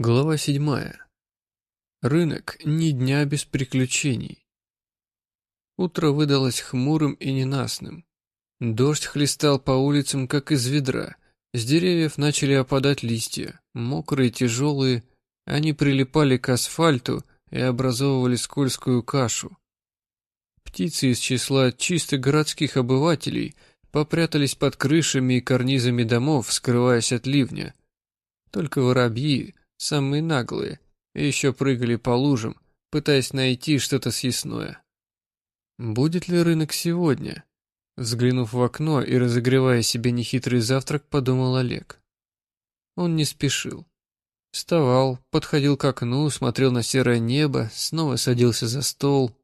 Глава седьмая. Рынок ни дня без приключений. Утро выдалось хмурым и ненастным. Дождь хлестал по улицам, как из ведра. С деревьев начали опадать листья, мокрые, тяжелые. Они прилипали к асфальту и образовывали скользкую кашу. Птицы из числа чисто городских обывателей попрятались под крышами и карнизами домов, скрываясь от ливня. Только воробьи, самые наглые, еще прыгали по лужам, пытаясь найти что-то съестное. Будет ли рынок сегодня? Взглянув в окно и разогревая себе нехитрый завтрак, подумал Олег. Он не спешил. Вставал, подходил к окну, смотрел на серое небо, снова садился за стол.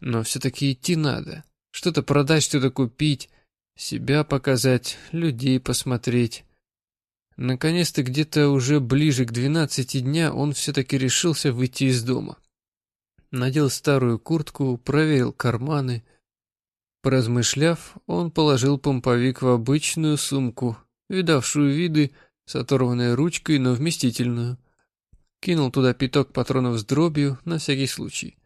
Но все-таки идти надо. Что-то продать, что-то купить, себя показать, людей посмотреть. Наконец-то где-то уже ближе к двенадцати дня он все-таки решился выйти из дома. Надел старую куртку, проверил карманы. Поразмышляв, он положил помповик в обычную сумку, видавшую виды, с оторванной ручкой, но вместительную. Кинул туда пяток патронов с дробью, на всякий случай,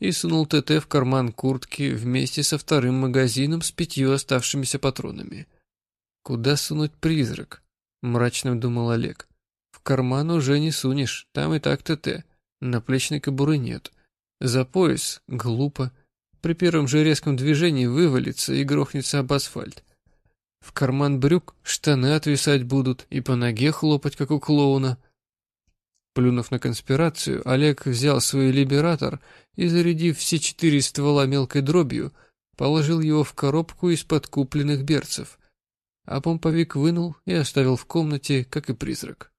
и сунул ТТ в карман куртки вместе со вторым магазином с пятью оставшимися патронами. Куда сунуть призрак? — мрачно думал Олег. «В карман уже не сунешь, там и так ТТ. Наплечной кобуры нет. За пояс — глупо. При первом же резком движении вывалится и грохнется об асфальт. В карман брюк штаны отвисать будут и по ноге хлопать, как у клоуна». Плюнув на конспирацию, Олег взял свой либератор и, зарядив все четыре ствола мелкой дробью, положил его в коробку из-под купленных берцев а помповик вынул и оставил в комнате, как и призрак.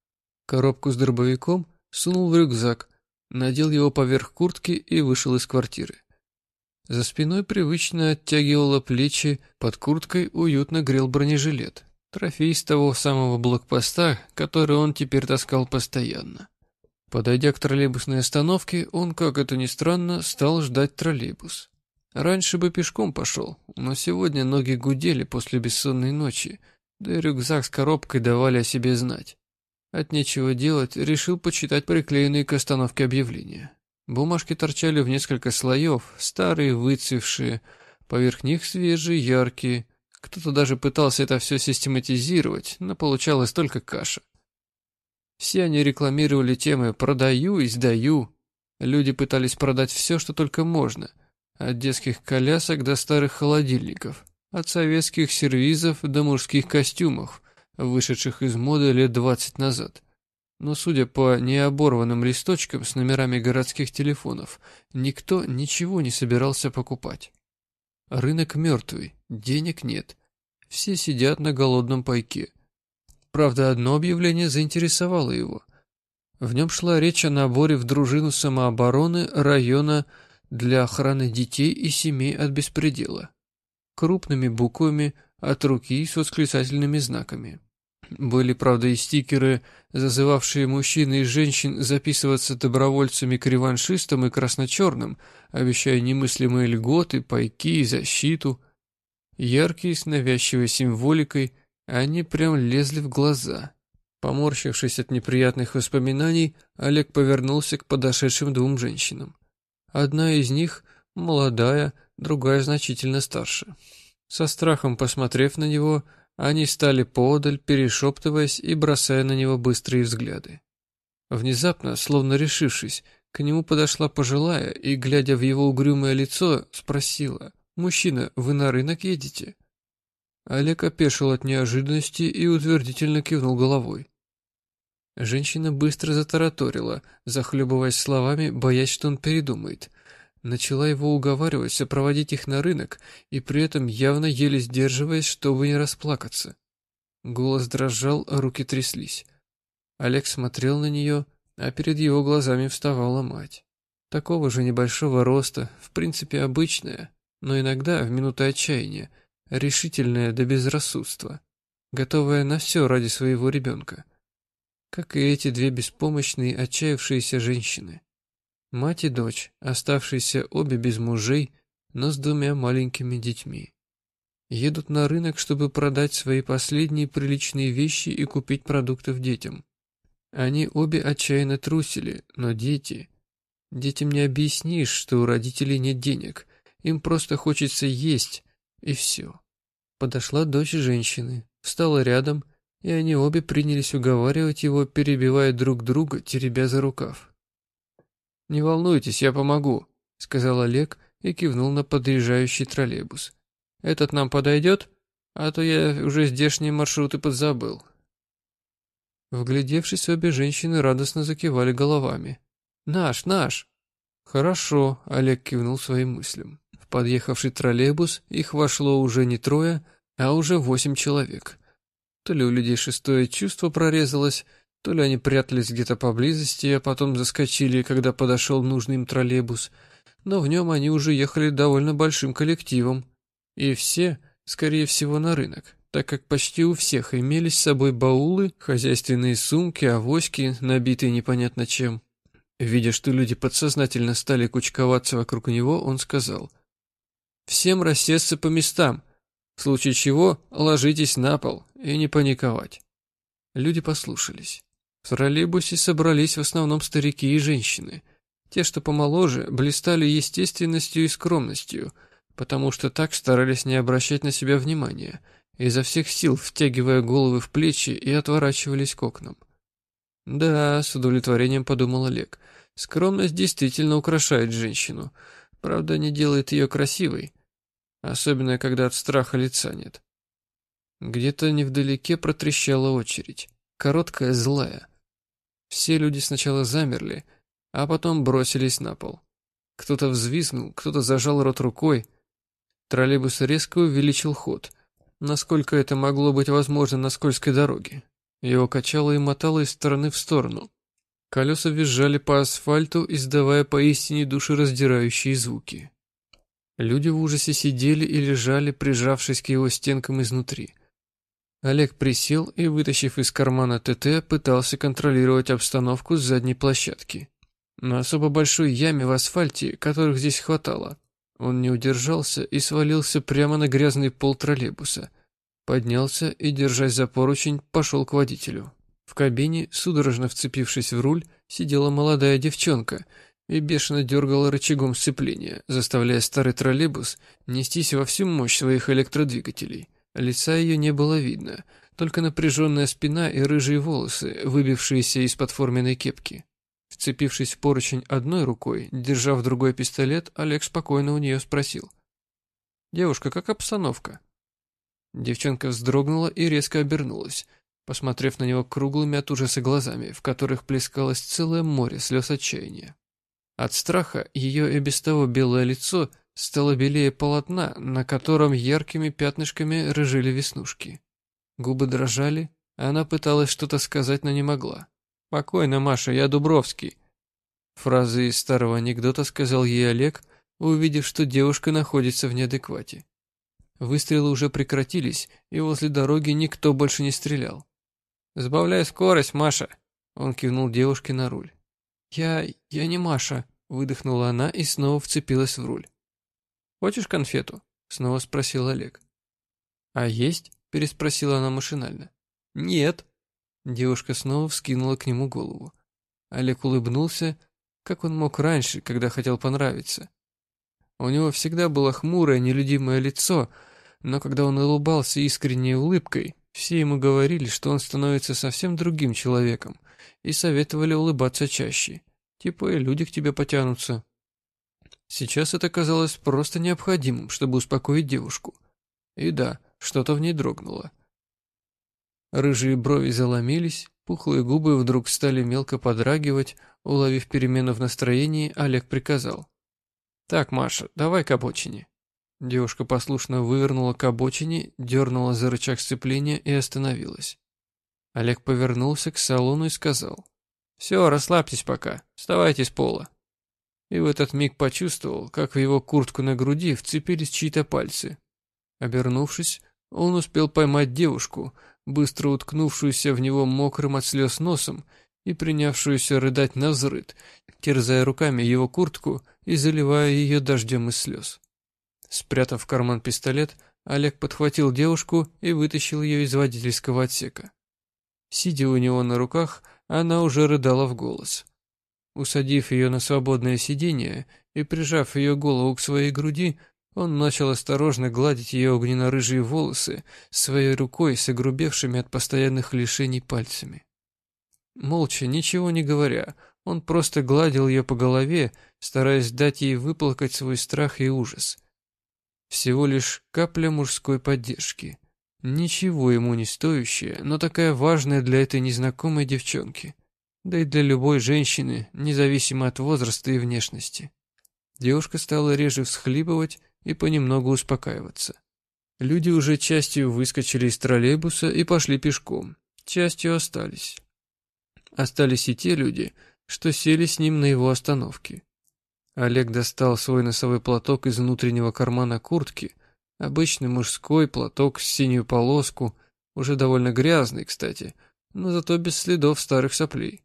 Коробку с дробовиком сунул в рюкзак, надел его поверх куртки и вышел из квартиры. За спиной привычно оттягивало плечи, под курткой уютно грел бронежилет. Трофей с того самого блокпоста, который он теперь таскал постоянно. Подойдя к троллейбусной остановке, он, как это ни странно, стал ждать троллейбус. Раньше бы пешком пошел, но сегодня ноги гудели после бессонной ночи, да и рюкзак с коробкой давали о себе знать. От нечего делать, решил почитать приклеенные к остановке объявления. Бумажки торчали в несколько слоев, старые, выцвевшие, поверх них свежие, яркие. Кто-то даже пытался это все систематизировать, но получалось только каша. Все они рекламировали темы «продаю» и «сдаю». Люди пытались продать все, что только можно – от детских колясок до старых холодильников, от советских сервизов до мужских костюмов, вышедших из моды лет двадцать назад. Но, судя по необорванным листочкам с номерами городских телефонов, никто ничего не собирался покупать. Рынок мертвый, денег нет. Все сидят на голодном пайке. Правда, одно объявление заинтересовало его. В нем шла речь о наборе в дружину самообороны района для охраны детей и семей от беспредела. Крупными буквами от руки с восклицательными знаками. Были, правда, и стикеры, зазывавшие мужчин и женщин записываться добровольцами к реваншистам и красно-черным, обещая немыслимые льготы, пайки и защиту. Яркие, с навязчивой символикой, они прям лезли в глаза. Поморщившись от неприятных воспоминаний, Олег повернулся к подошедшим двум женщинам. Одна из них молодая, другая значительно старше. Со страхом посмотрев на него, они стали поодаль, перешептываясь и бросая на него быстрые взгляды. Внезапно, словно решившись, к нему подошла пожилая и, глядя в его угрюмое лицо, спросила, «Мужчина, вы на рынок едете?» Олег опешил от неожиданности и утвердительно кивнул головой. Женщина быстро затараторила, захлебываясь словами, боясь, что он передумает. Начала его уговаривать сопроводить их на рынок, и при этом явно еле сдерживаясь, чтобы не расплакаться. Голос дрожал, а руки тряслись. Олег смотрел на нее, а перед его глазами вставала мать. Такого же небольшого роста, в принципе обычная, но иногда, в минуты отчаяния, решительная до безрассудства, готовая на все ради своего ребенка как и эти две беспомощные, отчаявшиеся женщины. Мать и дочь, оставшиеся обе без мужей, но с двумя маленькими детьми. Едут на рынок, чтобы продать свои последние приличные вещи и купить продуктов детям. Они обе отчаянно трусили, но дети... Детям не объяснишь, что у родителей нет денег. Им просто хочется есть, и все. Подошла дочь женщины, встала рядом, и они обе принялись уговаривать его, перебивая друг друга, теребя за рукав. «Не волнуйтесь, я помогу», — сказал Олег и кивнул на подъезжающий троллейбус. «Этот нам подойдет? А то я уже здешние маршруты подзабыл». Вглядевшись, обе женщины радостно закивали головами. «Наш, наш!» «Хорошо», — Олег кивнул своим мыслям. В подъехавший троллейбус их вошло уже не трое, а уже восемь человек. То ли у людей шестое чувство прорезалось, то ли они прятались где-то поблизости, а потом заскочили, когда подошел нужный им троллейбус, но в нем они уже ехали довольно большим коллективом. И все, скорее всего, на рынок, так как почти у всех имелись с собой баулы, хозяйственные сумки, авоськи, набитые непонятно чем. Видя, что люди подсознательно стали кучковаться вокруг него, он сказал, «Всем рассесться по местам, в случае чего ложитесь на пол и не паниковать». Люди послушались. В троллейбусе собрались в основном старики и женщины. Те, что помоложе, блистали естественностью и скромностью, потому что так старались не обращать на себя внимания, изо всех сил втягивая головы в плечи и отворачивались к окнам. Да, с удовлетворением подумал Олег. Скромность действительно украшает женщину. Правда, не делает ее красивой. Особенно, когда от страха лица нет. Где-то невдалеке протрещала очередь. Короткая, злая. Все люди сначала замерли, а потом бросились на пол. Кто-то взвизгнул, кто-то зажал рот рукой. Троллейбус резко увеличил ход, насколько это могло быть возможно на скользкой дороге. Его качало и мотало из стороны в сторону. Колеса визжали по асфальту, издавая поистине душераздирающие звуки. Люди в ужасе сидели и лежали, прижавшись к его стенкам изнутри. Олег присел и, вытащив из кармана ТТ, пытался контролировать обстановку с задней площадки. На особо большой яме в асфальте, которых здесь хватало, он не удержался и свалился прямо на грязный пол троллейбуса – Поднялся и, держась за поручень, пошел к водителю. В кабине, судорожно вцепившись в руль, сидела молодая девчонка и бешено дергала рычагом сцепления, заставляя старый троллейбус нестись во всю мощь своих электродвигателей. Лица ее не было видно, только напряженная спина и рыжие волосы, выбившиеся из-под форменной кепки. Вцепившись в поручень одной рукой, держа в другой пистолет, Олег спокойно у нее спросил. «Девушка, как обстановка?» Девчонка вздрогнула и резко обернулась, посмотрев на него круглыми от ужаса глазами, в которых плескалось целое море слез отчаяния. От страха ее и без того белое лицо стало белее полотна, на котором яркими пятнышками рыжили веснушки. Губы дрожали, а она пыталась что-то сказать, но не могла. «Спокойно, Маша, я Дубровский». Фразы из старого анекдота сказал ей Олег, увидев, что девушка находится в неадеквате. Выстрелы уже прекратились, и возле дороги никто больше не стрелял. «Сбавляй скорость, Маша!» Он кивнул девушке на руль. «Я... я не Маша», — выдохнула она и снова вцепилась в руль. «Хочешь конфету?» — снова спросил Олег. «А есть?» — переспросила она машинально. «Нет». Девушка снова вскинула к нему голову. Олег улыбнулся, как он мог раньше, когда хотел понравиться. У него всегда было хмурое, нелюдимое лицо, но когда он улыбался искренней улыбкой, все ему говорили, что он становится совсем другим человеком, и советовали улыбаться чаще. Типа и люди к тебе потянутся. Сейчас это казалось просто необходимым, чтобы успокоить девушку. И да, что-то в ней дрогнуло. Рыжие брови заломились, пухлые губы вдруг стали мелко подрагивать, уловив перемену в настроении, Олег приказал. «Так, Маша, давай к обочине». Девушка послушно вывернула к обочине, дернула за рычаг сцепления и остановилась. Олег повернулся к салону и сказал. «Все, расслабьтесь пока, вставайте с пола». И в этот миг почувствовал, как в его куртку на груди вцепились чьи-то пальцы. Обернувшись, он успел поймать девушку, быстро уткнувшуюся в него мокрым от слез носом и принявшуюся рыдать на взрыд, терзая руками его куртку и заливая ее дождем из слез. Спрятав в карман пистолет, Олег подхватил девушку и вытащил ее из водительского отсека. Сидя у него на руках, она уже рыдала в голос. Усадив ее на свободное сиденье и прижав ее голову к своей груди, он начал осторожно гладить ее огненно-рыжие волосы своей рукой с огрубевшими от постоянных лишений пальцами. Молча, ничего не говоря, он просто гладил ее по голове, стараясь дать ей выплакать свой страх и ужас. Всего лишь капля мужской поддержки. Ничего ему не стоящее, но такая важная для этой незнакомой девчонки. Да и для любой женщины, независимо от возраста и внешности. Девушка стала реже всхлипывать и понемногу успокаиваться. Люди уже частью выскочили из троллейбуса и пошли пешком, частью остались. Остались и те люди, что сели с ним на его остановке. Олег достал свой носовой платок из внутреннего кармана куртки, обычный мужской платок с синюю полоску, уже довольно грязный, кстати, но зато без следов старых соплей.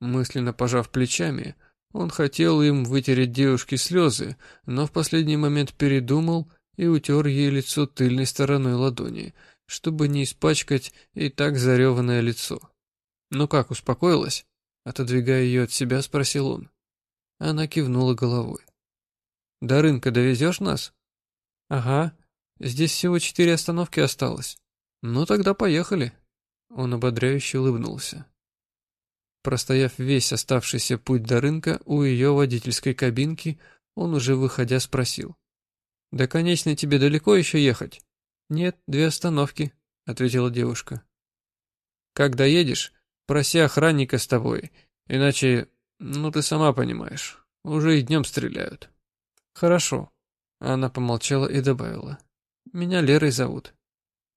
Мысленно пожав плечами, он хотел им вытереть девушке слезы, но в последний момент передумал и утер ей лицо тыльной стороной ладони, чтобы не испачкать и так зареванное лицо. «Ну как, успокоилась?» Отодвигая ее от себя, спросил он. Она кивнула головой. «До рынка довезешь нас?» «Ага. Здесь всего четыре остановки осталось. Ну тогда поехали». Он ободряюще улыбнулся. Простояв весь оставшийся путь до рынка у ее водительской кабинки, он уже выходя спросил. «Да, конечно, тебе далеко еще ехать?» «Нет, две остановки», — ответила девушка. «Как доедешь, проси охранника с тобой, иначе, ну ты сама понимаешь, уже и днем стреляют». «Хорошо», — она помолчала и добавила. «Меня Лерой зовут».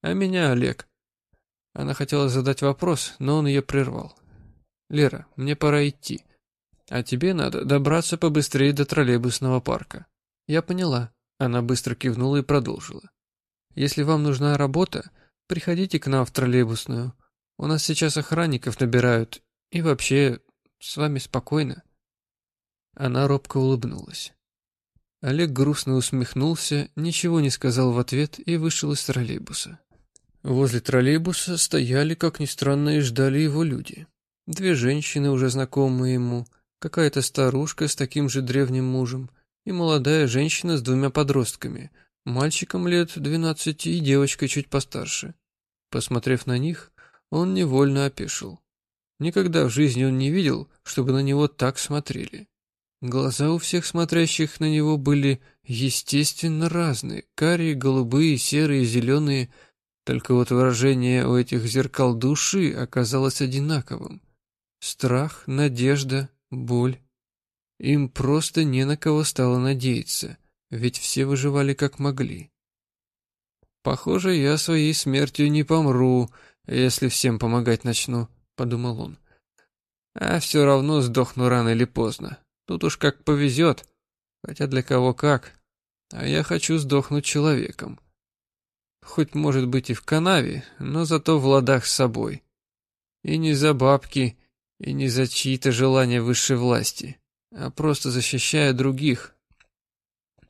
«А меня Олег». Она хотела задать вопрос, но он ее прервал. Лера, мне пора идти. А тебе надо добраться побыстрее до троллейбусного парка. Я поняла. Она быстро кивнула и продолжила. Если вам нужна работа, приходите к нам в троллейбусную. У нас сейчас охранников набирают. И вообще, с вами спокойно. Она робко улыбнулась. Олег грустно усмехнулся, ничего не сказал в ответ и вышел из троллейбуса. Возле троллейбуса стояли, как ни странно, и ждали его люди. Две женщины, уже знакомые ему, какая-то старушка с таким же древним мужем и молодая женщина с двумя подростками, мальчиком лет двенадцати и девочкой чуть постарше. Посмотрев на них, он невольно опешил. Никогда в жизни он не видел, чтобы на него так смотрели. Глаза у всех смотрящих на него были естественно разные, карие, голубые, серые, зеленые, только вот выражение у этих зеркал души оказалось одинаковым. Страх, надежда, боль. Им просто не на кого стало надеяться, ведь все выживали как могли. «Похоже, я своей смертью не помру, если всем помогать начну», — подумал он. «А все равно сдохну рано или поздно. Тут уж как повезет, хотя для кого как. А я хочу сдохнуть человеком. Хоть, может быть, и в канаве, но зато в ладах с собой. И не за бабки, и не за чьи-то желания высшей власти, а просто защищая других.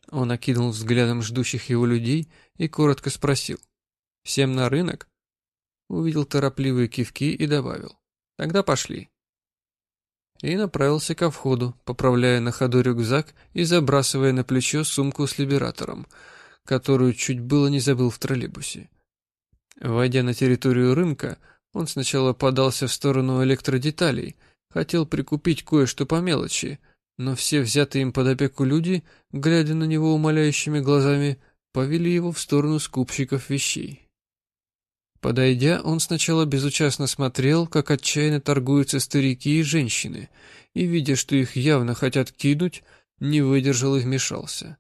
Он окинул взглядом ждущих его людей и коротко спросил. «Всем на рынок?» Увидел торопливые кивки и добавил. «Тогда пошли». И направился ко входу, поправляя на ходу рюкзак и забрасывая на плечо сумку с либератором, которую чуть было не забыл в троллейбусе. Войдя на территорию рынка, он сначала подался в сторону электродеталей, хотел прикупить кое-что по мелочи, но все взятые им под опеку люди, глядя на него умоляющими глазами, повели его в сторону скупщиков вещей. Подойдя, он сначала безучастно смотрел, как отчаянно торгуются старики и женщины, и, видя, что их явно хотят кинуть, не выдержал и вмешался.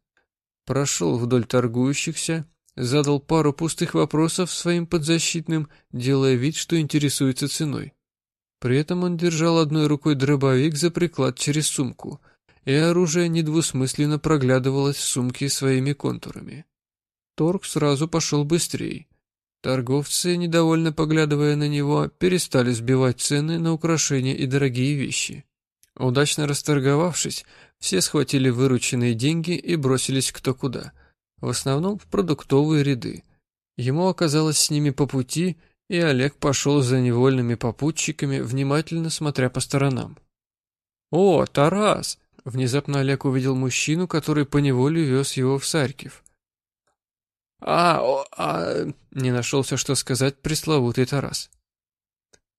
Прошел вдоль торгующихся, Задал пару пустых вопросов своим подзащитным, делая вид, что интересуется ценой. При этом он держал одной рукой дробовик за приклад через сумку, и оружие недвусмысленно проглядывалось в сумке своими контурами. Торг сразу пошел быстрее. Торговцы, недовольно поглядывая на него, перестали сбивать цены на украшения и дорогие вещи. Удачно расторговавшись, все схватили вырученные деньги и бросились кто куда – в основном в продуктовые ряды. Ему оказалось с ними по пути, и Олег пошел за невольными попутчиками, внимательно смотря по сторонам. «О, Тарас!» Внезапно Олег увидел мужчину, который поневоле вез его в Сарькив. «А, а...» — не нашелся, что сказать пресловутый Тарас.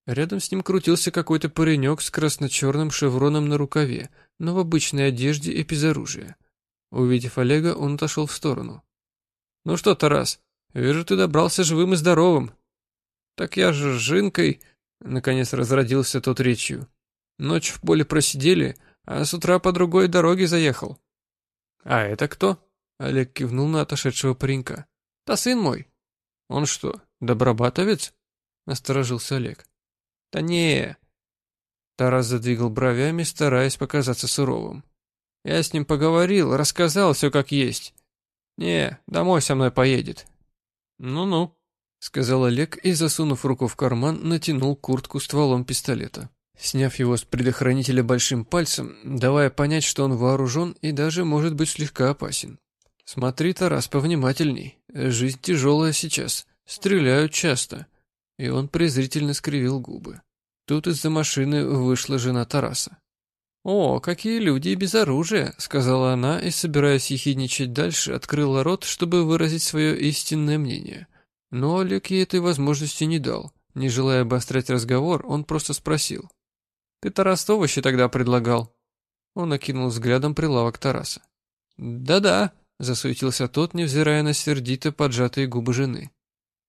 Рядом с ним крутился какой-то паренек с красно-черным шевроном на рукаве, но в обычной одежде и без оружия. Увидев Олега, он отошел в сторону. «Ну что, Тарас, вижу, ты добрался живым и здоровым». «Так я же с Жинкой...» — наконец разродился тот речью. «Ночь в поле просидели, а с утра по другой дороге заехал». «А это кто?» — Олег кивнул на отошедшего паренька. «Да сын мой». «Он что, добробатовец?» — насторожился Олег. «Да не...» Тарас задвигал бровями, стараясь показаться суровым. «Я с ним поговорил, рассказал все как есть. Не, домой со мной поедет». «Ну-ну», — сказал Олег и, засунув руку в карман, натянул куртку стволом пистолета сняв его с предохранителя большим пальцем, давая понять, что он вооружен и даже может быть слегка опасен. «Смотри, Тарас, повнимательней. Жизнь тяжелая сейчас. Стреляют часто». И он презрительно скривил губы. Тут из-за машины вышла жена Тараса. «О, какие люди без оружия!» — сказала она и, собираясь ехидничать дальше, открыла рот, чтобы выразить свое истинное мнение. Но Олег ей этой возможности не дал. Не желая обострять разговор, он просто спросил. Ты Тарас овощи тогда предлагал. Он окинул взглядом прилавок Тараса. Да-да, засуетился тот, невзирая на сердито поджатые губы жены.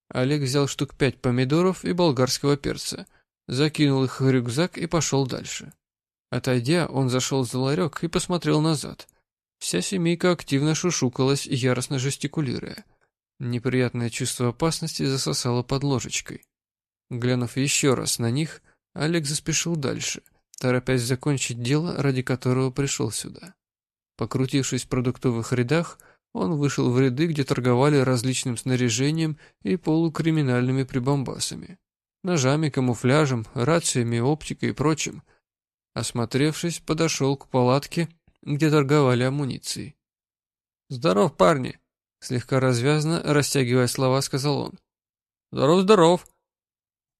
Олег взял штук пять помидоров и болгарского перца, закинул их в рюкзак и пошел дальше. Отойдя, он зашел за ларек и посмотрел назад. Вся семейка активно шушукалась, яростно жестикулируя. Неприятное чувство опасности засосало под ложечкой. Глянув еще раз на них, Олег заспешил дальше, торопясь закончить дело, ради которого пришел сюда. Покрутившись в продуктовых рядах, он вышел в ряды, где торговали различным снаряжением и полукриминальными прибамбасами. Ножами, камуфляжем, рациями, оптикой и прочим. Осмотревшись, подошел к палатке, где торговали амуницией. «Здоров, парни!» Слегка развязно, растягивая слова, сказал он. «Здоров, здоров!»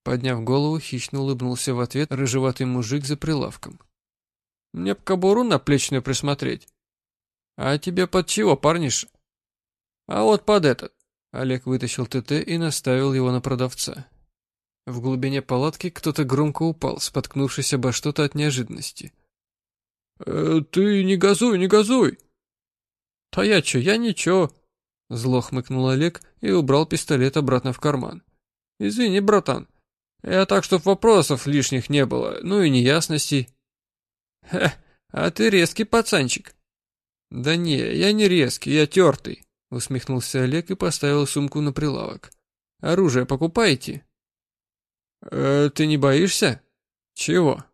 Подняв голову, хищно улыбнулся в ответ рыжеватый мужик за прилавком. «Мне б кобуру наплечную присмотреть». «А тебе под чего, парниша?» «А вот под этот». Олег вытащил ТТ и наставил его на продавца. В глубине палатки кто-то громко упал, споткнувшись обо что-то от неожиданности. «Э, «Ты не газуй, не газуй!» «Да я чё, я ничего!» Зло хмыкнул Олег и убрал пистолет обратно в карман. «Извини, братан, я так, чтоб вопросов лишних не было, ну и неясностей. Ха, а ты резкий пацанчик. Да не, я не резкий, я тертый, усмехнулся Олег и поставил сумку на прилавок. Оружие покупаете? Э, ты не боишься? Чего?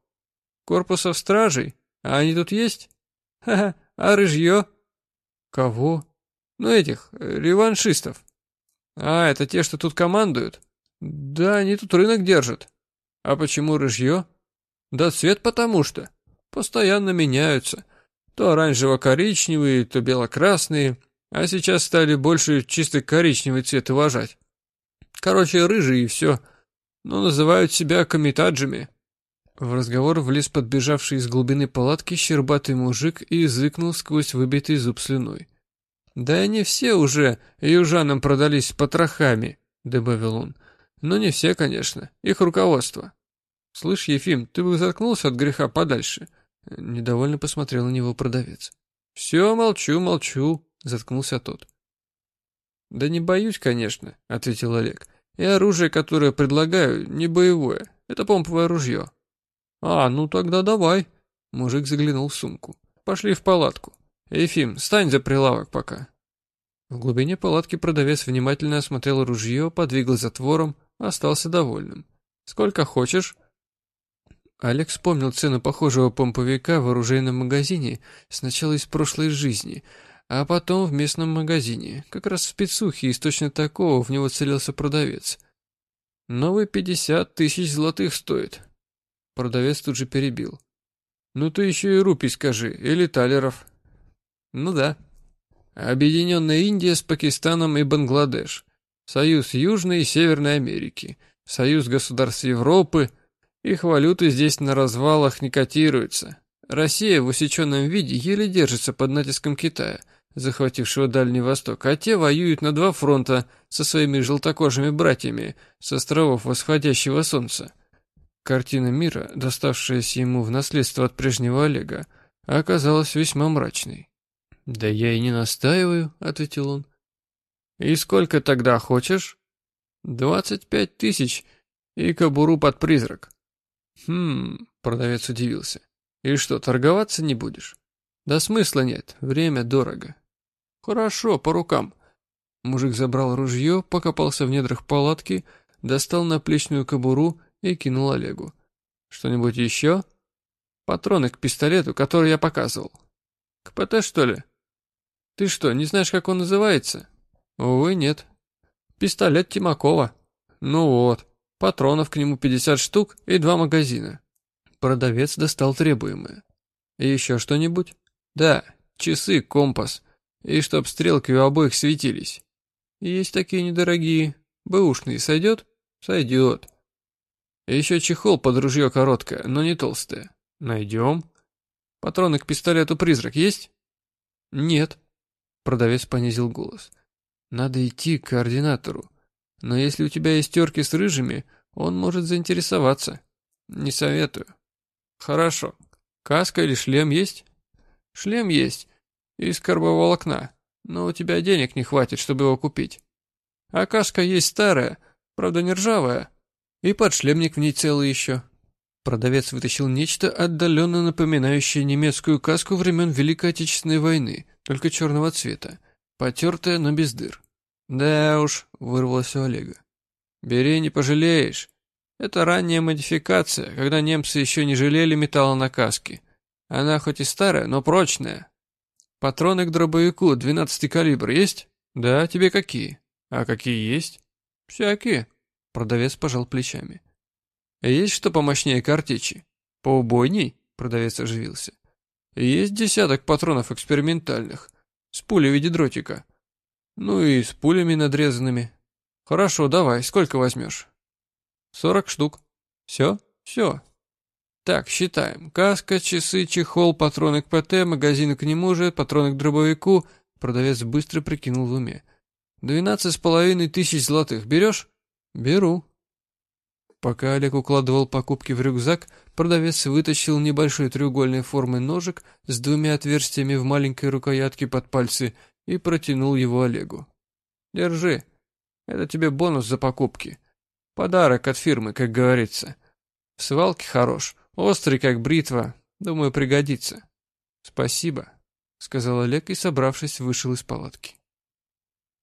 Корпусов стражей? А они тут есть? Ха-ха, а рыжье? Кого? Ну этих, реваншистов. А, это те, что тут командуют? Да, они тут рынок держат. А почему рыжье? Да цвет потому что. Постоянно меняются. То оранжево-коричневые, то бело-красные. А сейчас стали больше чисто коричневый цвет уважать. Короче, рыжие и все. Но называют себя комитаджами. В разговор влез подбежавший из глубины палатки щербатый мужик и языкнул сквозь выбитый зуб слюной. «Да они все уже южанам продались потрохами», — добавил он. Но не все, конечно. Их руководство. Слышь, Ефим, ты бы заткнулся от греха подальше. Недовольно посмотрел на него продавец. Все, молчу, молчу, заткнулся тот. Да не боюсь, конечно, ответил Олег. И оружие, которое предлагаю, не боевое. Это помповое ружье. А, ну тогда давай. Мужик заглянул в сумку. Пошли в палатку. Ефим, стань за прилавок пока. В глубине палатки продавец внимательно осмотрел ружье, подвигал затвором, остался довольным. «Сколько хочешь?» Алекс вспомнил цену похожего помповика в оружейном магазине сначала из прошлой жизни, а потом в местном магазине. Как раз в спецухе из точно такого в него целился продавец. «Новый пятьдесят тысяч золотых стоит». Продавец тут же перебил. «Ну ты еще и рупий скажи, или талеров». «Ну да». «Объединенная Индия с Пакистаном и Бангладеш. Союз Южной и Северной Америки. Союз государств Европы. Их валюты здесь на развалах не котируются. Россия в усеченном виде еле держится под натиском Китая, захватившего Дальний Восток, а те воюют на два фронта со своими желтокожими братьями с островов восходящего солнца. Картина мира, доставшаяся ему в наследство от прежнего Олега, оказалась весьма мрачной. «Да я и не настаиваю», — ответил он. «И сколько тогда хочешь?» «Двадцать пять тысяч и кобуру под призрак». «Хм...» — продавец удивился. «И что, торговаться не будешь?» «Да смысла нет, время дорого». «Хорошо, по рукам». Мужик забрал ружье, покопался в недрах палатки, достал наплечную кобуру и кинул Олегу. «Что-нибудь еще?» «Патроны к пистолету, который я показывал». «К ПТ, что ли?» «Ты что, не знаешь, как он называется?» «Увы, нет». «Пистолет Тимакова». «Ну вот, патронов к нему 50 штук и два магазина». Продавец достал требуемое. «И еще что-нибудь?» «Да, часы, компас. И чтоб стрелки у обоих светились». «Есть такие недорогие. Бэушные сойдет?» «Сойдет». Еще чехол под ружье короткое, но не толстое. Найдем. Патроны к пистолету «Призрак» есть? Нет. Продавец понизил голос. Надо идти к координатору. Но если у тебя есть терки с рыжими, он может заинтересоваться. Не советую. Хорошо. Каска или шлем есть? Шлем есть. Из карбоволокна. Но у тебя денег не хватит, чтобы его купить. А каска есть старая, правда не ржавая, и подшлемник в ней целый еще. Продавец вытащил нечто, отдаленно напоминающее немецкую каску времен Великой Отечественной войны, только черного цвета, потертая, но без дыр. «Да уж», — вырвалось у Олега. «Бери, не пожалеешь. Это ранняя модификация, когда немцы еще не жалели металла на каске. Она хоть и старая, но прочная. Патроны к дробовику, 12 калибр, есть? Да, тебе какие? А какие есть? Всякие. Продавец пожал плечами. «Есть что помощнее картечи?» «Поубойней?» Продавец оживился. «Есть десяток патронов экспериментальных. С пулей в виде дротика. Ну и с пулями надрезанными. Хорошо, давай, сколько возьмешь?» «Сорок штук. Все? Все. Так, считаем. Каска, часы, чехол, патроны к ПТ, магазины к нему же, патроны к дробовику». Продавец быстро прикинул в уме. «Двенадцать с половиной тысяч золотых берешь?» «Беру». Пока Олег укладывал покупки в рюкзак, продавец вытащил небольшой треугольной формы ножик с двумя отверстиями в маленькой рукоятке под пальцы и протянул его Олегу. «Держи. Это тебе бонус за покупки. Подарок от фирмы, как говорится. В свалке хорош, острый, как бритва. Думаю, пригодится». «Спасибо», — сказал Олег и, собравшись, вышел из палатки.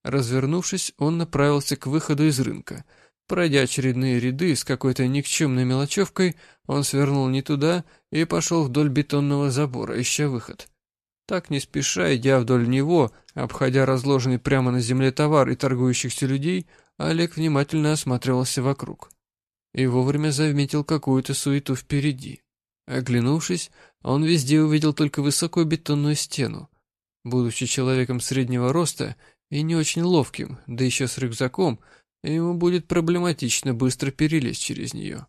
Развернувшись, он направился к выходу из рынка. Пройдя очередные ряды с какой-то никчемной мелочевкой, он свернул не туда и пошел вдоль бетонного забора, ища выход. Так не спеша, идя вдоль него, обходя разложенный прямо на земле товар и торгующихся людей, Олег внимательно осматривался вокруг. И вовремя заметил какую-то суету впереди. Оглянувшись, он везде увидел только высокую бетонную стену. Будучи человеком среднего роста, и не очень ловким, да еще с рюкзаком, ему будет проблематично быстро перелезть через нее.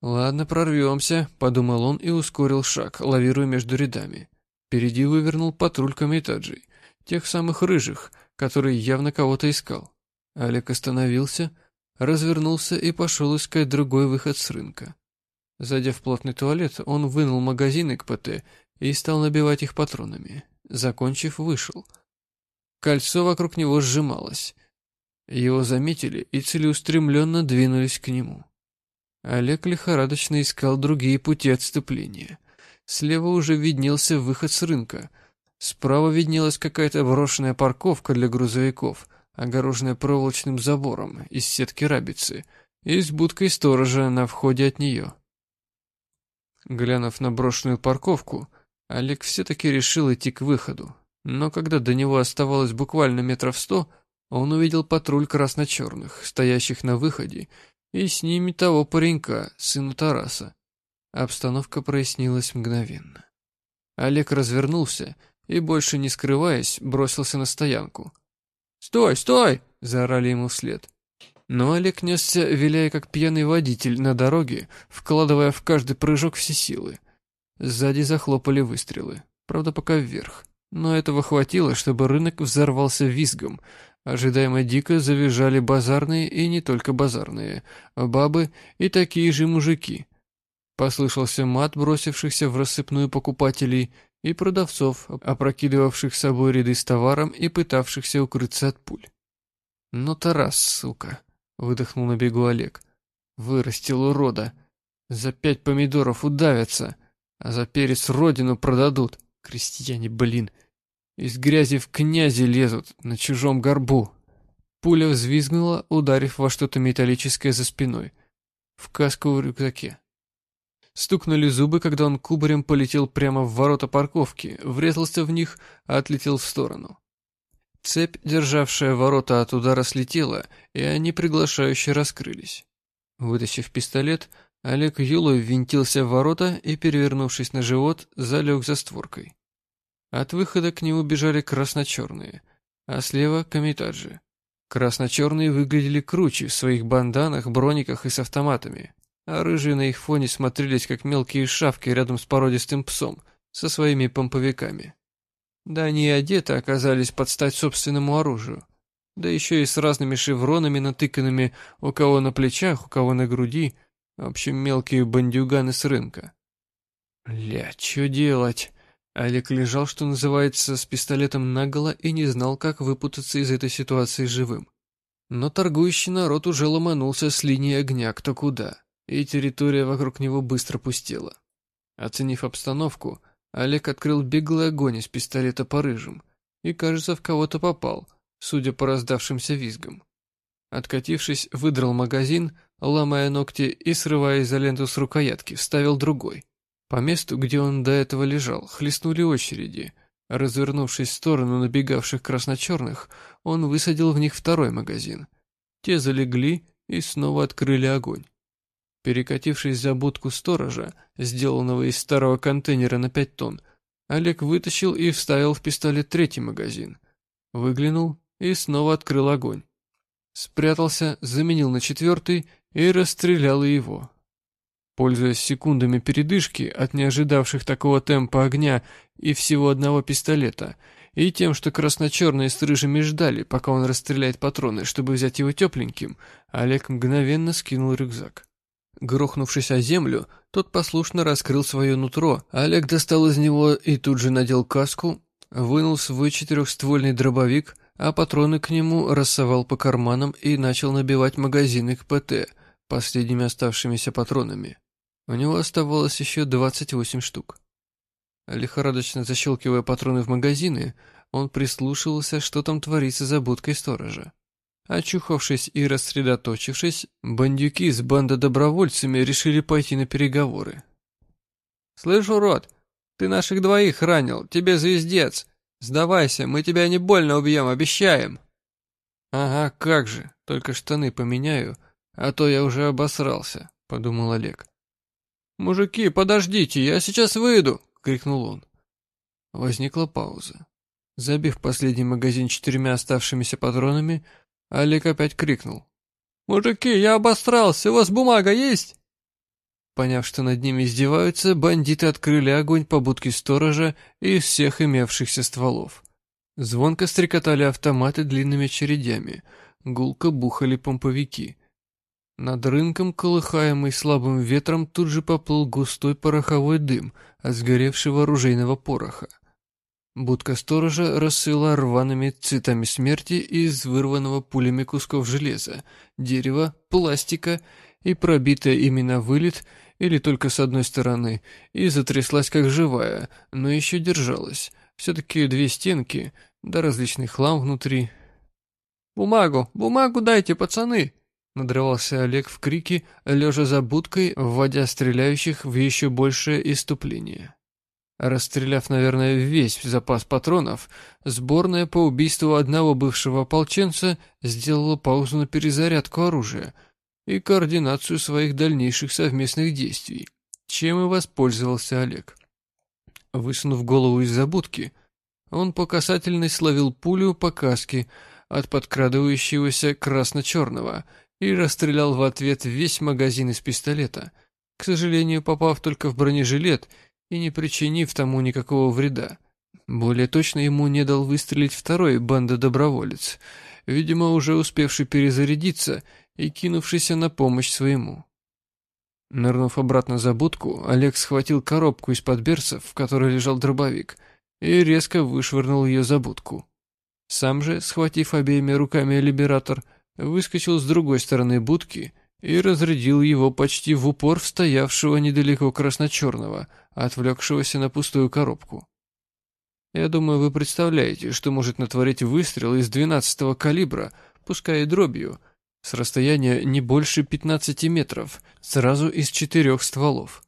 «Ладно, прорвемся», — подумал он и ускорил шаг, лавируя между рядами. Впереди вывернул патруль камитаджей, тех самых рыжих, которые явно кого-то искал. Олег остановился, развернулся и пошел искать другой выход с рынка. Зайдя в плотный туалет, он вынул магазины к ПТ и стал набивать их патронами. Закончив, вышел — Кольцо вокруг него сжималось. Его заметили и целеустремленно двинулись к нему. Олег лихорадочно искал другие пути отступления. Слева уже виднелся выход с рынка. Справа виднелась какая-то брошенная парковка для грузовиков, огороженная проволочным забором из сетки рабицы, и с будкой сторожа на входе от нее. Глянув на брошенную парковку, Олег все-таки решил идти к выходу. Но когда до него оставалось буквально метров сто, он увидел патруль красно-черных, стоящих на выходе, и с ними того паренька, сына Тараса. Обстановка прояснилась мгновенно. Олег развернулся и, больше не скрываясь, бросился на стоянку. «Стой, стой!» — заорали ему вслед. Но Олег несся, виляя как пьяный водитель на дороге, вкладывая в каждый прыжок все силы. Сзади захлопали выстрелы, правда пока вверх. Но этого хватило, чтобы рынок взорвался визгом. Ожидаемо дико завизжали базарные и не только базарные, бабы и такие же мужики. Послышался мат бросившихся в рассыпную покупателей и продавцов, опрокидывавших с собой ряды с товаром и пытавшихся укрыться от пуль. «Ну, Тарас, сука!» — выдохнул на бегу Олег. «Вырастил урода. За пять помидоров удавятся, а за перец родину продадут. Крестьяне, блин. Из грязи в князи лезут, на чужом горбу». Пуля взвизгнула, ударив во что-то металлическое за спиной. В каску в рюкзаке. Стукнули зубы, когда он кубарем полетел прямо в ворота парковки, врезался в них, а отлетел в сторону. Цепь, державшая ворота от удара, слетела, и они приглашающе раскрылись. Вытащив пистолет, Олег Юлой ввинтился в ворота и, перевернувшись на живот, залег за створкой. От выхода к нему бежали красно-черные, а слева — камитаджи. Красно-черные выглядели круче в своих банданах, брониках и с автоматами, а рыжие на их фоне смотрелись как мелкие шавки рядом с породистым псом со своими помповиками. Да они и одеты оказались под стать собственному оружию. Да еще и с разными шевронами, натыканными у кого на плечах, у кого на груди. В общем, мелкие бандюганы с рынка. Ля, что делать? Олег лежал, что называется, с пистолетом наголо и не знал, как выпутаться из этой ситуации живым. Но торгующий народ уже ломанулся с линии огня кто куда, и территория вокруг него быстро пустела. Оценив обстановку, Олег открыл беглый огонь из пистолета по рыжим и, кажется, в кого-то попал, судя по раздавшимся визгам. Откатившись, выдрал магазин, ломая ногти и, срывая изоленту с рукоятки, вставил другой. По месту, где он до этого лежал, хлестнули очереди. Развернувшись в сторону набегавших красно-черных, он высадил в них второй магазин. Те залегли и снова открыли огонь. Перекатившись за будку сторожа, сделанного из старого контейнера на пять тонн, Олег вытащил и вставил в пистолет третий магазин. Выглянул и снова открыл огонь. Спрятался, заменил на четвертый и расстрелял его. Пользуясь секундами передышки от неожидавших такого темпа огня и всего одного пистолета, и тем, что красно-черные с рыжими ждали, пока он расстреляет патроны, чтобы взять его тепленьким, Олег мгновенно скинул рюкзак. Грохнувшись о землю, тот послушно раскрыл свое нутро. Олег достал из него и тут же надел каску, вынул свой четырехствольный дробовик, а патроны к нему рассовал по карманам и начал набивать магазины к ПТ последними оставшимися патронами. У него оставалось еще 28 штук. Лихорадочно защелкивая патроны в магазины, он прислушивался, что там творится за будкой сторожа. Очухавшись и рассредоточившись, бандюки с бандодобровольцами решили пойти на переговоры. «Слышь, урод, ты наших двоих ранил, тебе звездец. Сдавайся, мы тебя не больно убьем, обещаем». «Ага, как же, только штаны поменяю, а то я уже обосрался», — подумал Олег. «Мужики, подождите, я сейчас выйду!» — крикнул он. Возникла пауза. Забив последний магазин четырьмя оставшимися патронами, Олег опять крикнул. «Мужики, я обосрался, у вас бумага есть?» Поняв, что над ними издеваются, бандиты открыли огонь по будке сторожа из всех имевшихся стволов. Звонко стрекотали автоматы длинными очередями, гулко бухали помповики. Над рынком, колыхаемый слабым ветром, тут же поплыл густой пороховой дым от сгоревшего оружейного пороха. Будка сторожа рассыла рваными цветами смерти из вырванного пулями кусков железа, дерева, пластика и пробитая именно вылет или только с одной стороны, и затряслась как живая, но еще держалась. Все-таки две стенки, да различный хлам внутри. «Бумагу! Бумагу дайте, пацаны!» Надрывался Олег в крике, лежа за будкой, вводя стреляющих в еще большее иступление. Расстреляв, наверное, весь запас патронов, сборная по убийству одного бывшего ополченца сделала паузу на перезарядку оружия и координацию своих дальнейших совместных действий, чем и воспользовался Олег. Высунув голову из забудки, он по касательной словил пулю по каске от подкрадывающегося красно-черного и расстрелял в ответ весь магазин из пистолета, к сожалению, попав только в бронежилет и не причинив тому никакого вреда. Более точно ему не дал выстрелить второй банда-доброволец, видимо, уже успевший перезарядиться и кинувшийся на помощь своему. Нырнув обратно за будку, Олег схватил коробку из-под берцев, в которой лежал дробовик, и резко вышвырнул ее за будку. Сам же, схватив обеими руками либератор, выскочил с другой стороны будки и разрядил его почти в упор в стоявшего недалеко красно-черного, отвлекшегося на пустую коробку. Я думаю, вы представляете, что может натворить выстрел из 12-го калибра, пускай и дробью, с расстояния не больше 15 метров, сразу из четырех стволов.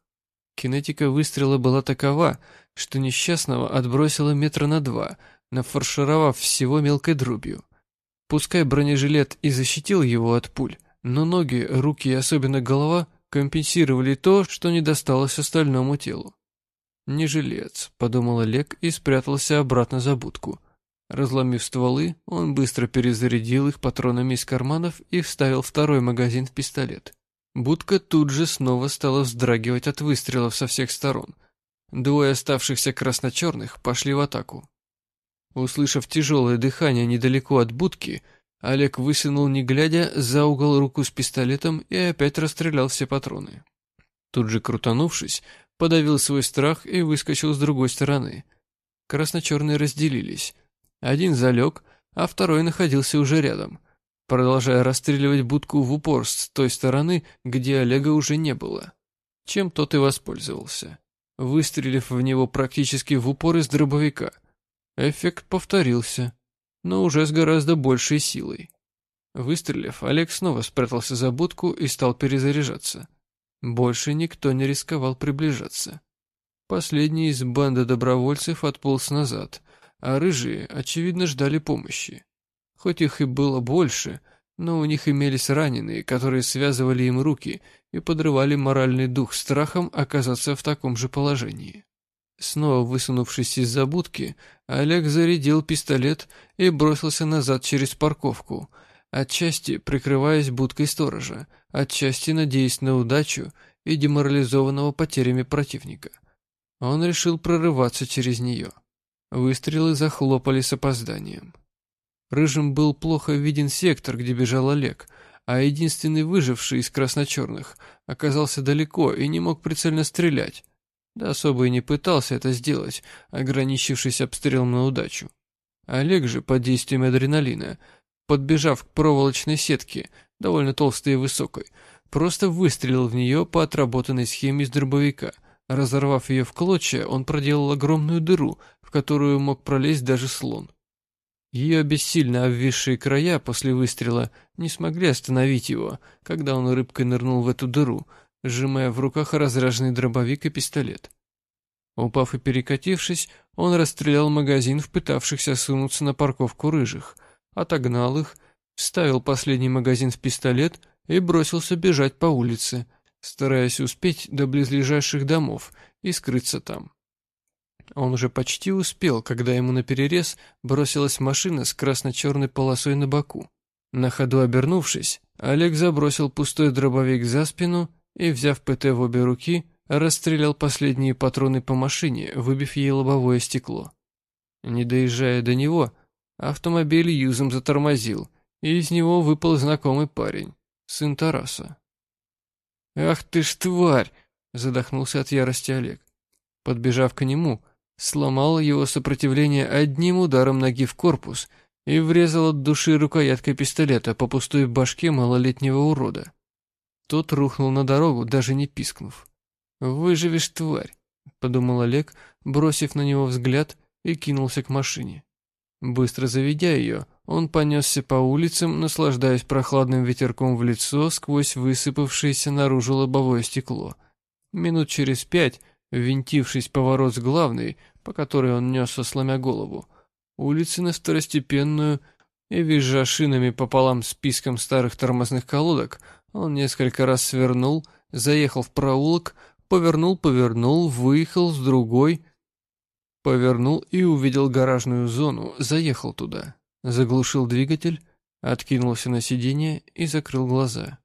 Кинетика выстрела была такова, что несчастного отбросило метра на два, нафаршировав всего мелкой дробью. Пускай бронежилет и защитил его от пуль, но ноги, руки и особенно голова компенсировали то, что не досталось остальному телу. «Не жилец», — подумал Олег и спрятался обратно за будку. Разломив стволы, он быстро перезарядил их патронами из карманов и вставил второй магазин в пистолет. Будка тут же снова стала вздрагивать от выстрелов со всех сторон. Двое оставшихся красно-черных пошли в атаку. Услышав тяжелое дыхание недалеко от будки, Олег высунул, не глядя, за угол руку с пистолетом и опять расстрелял все патроны. Тут же крутанувшись, подавил свой страх и выскочил с другой стороны. Красно-черные разделились. Один залег, а второй находился уже рядом, продолжая расстреливать будку в упор с той стороны, где Олега уже не было. Чем тот и воспользовался, выстрелив в него практически в упор из дробовика. Эффект повторился, но уже с гораздо большей силой. Выстрелив, Олег снова спрятался за будку и стал перезаряжаться. Больше никто не рисковал приближаться. Последний из банды добровольцев отполз назад, а рыжие, очевидно, ждали помощи. Хоть их и было больше, но у них имелись раненые, которые связывали им руки и подрывали моральный дух страхом оказаться в таком же положении. Снова высунувшись из-за будки, Олег зарядил пистолет и бросился назад через парковку, отчасти прикрываясь будкой сторожа, отчасти надеясь на удачу и деморализованного потерями противника. Он решил прорываться через нее. Выстрелы захлопали с опозданием. Рыжим был плохо виден сектор, где бежал Олег, а единственный выживший из красно-черных оказался далеко и не мог прицельно стрелять. Да особо и не пытался это сделать, ограничившись обстрелом на удачу. Олег же, под действием адреналина, подбежав к проволочной сетке, довольно толстой и высокой, просто выстрелил в нее по отработанной схеме из дробовика. Разорвав ее в клочья, он проделал огромную дыру, в которую мог пролезть даже слон. Ее бессильно обвисшие края после выстрела не смогли остановить его, когда он рыбкой нырнул в эту дыру, сжимая в руках разряженный дробовик и пистолет. Упав и перекатившись, он расстрелял магазин в пытавшихся сунуться на парковку рыжих, отогнал их, вставил последний магазин в пистолет и бросился бежать по улице, стараясь успеть до близлежащих домов и скрыться там. Он уже почти успел, когда ему наперерез бросилась машина с красно-черной полосой на боку. На ходу обернувшись, Олег забросил пустой дробовик за спину и, взяв ПТ в обе руки, расстрелял последние патроны по машине, выбив ей лобовое стекло. Не доезжая до него, автомобиль юзом затормозил, и из него выпал знакомый парень, сын Тараса. «Ах ты ж тварь!» — задохнулся от ярости Олег. Подбежав к нему, сломал его сопротивление одним ударом ноги в корпус и врезал от души рукояткой пистолета по пустой башке малолетнего урода. Тот рухнул на дорогу, даже не пискнув. «Выживешь, тварь», — подумал Олег, бросив на него взгляд и кинулся к машине. Быстро заведя ее, он понесся по улицам, наслаждаясь прохладным ветерком в лицо сквозь высыпавшееся наружу лобовое стекло. Минут через пять, винтившись поворот с главной, по которой он несся, сломя голову, улицы на второстепенную и визжа шинами пополам списком старых тормозных колодок, он несколько раз свернул, заехал в проулок, повернул-повернул, выехал с другой, повернул и увидел гаражную зону, заехал туда, заглушил двигатель, Откинулся на сиденье и закрыл глаза.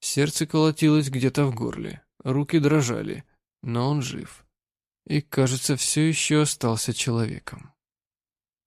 Сердце колотилось где-то в горле, руки дрожали, но он жив. И, кажется, все еще остался человеком.